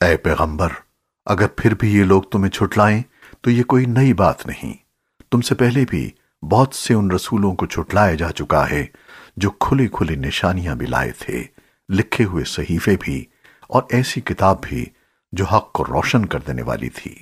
اے پیغمبر، اگر پھر بھی یہ لوگ تمہیں چھٹلائیں، تو یہ کوئی نئی بات نہیں۔ تم سے پہلے بھی بہت سے ان رسولوں کو چھٹلایا جا چکا ہے، جو کھلی کھلی نشانیاں بھی لائے تھے، لکھے ہوئے صحیفے بھی، اور ایسی کتاب بھی جو حق کو روشن کر دینے والی تھی۔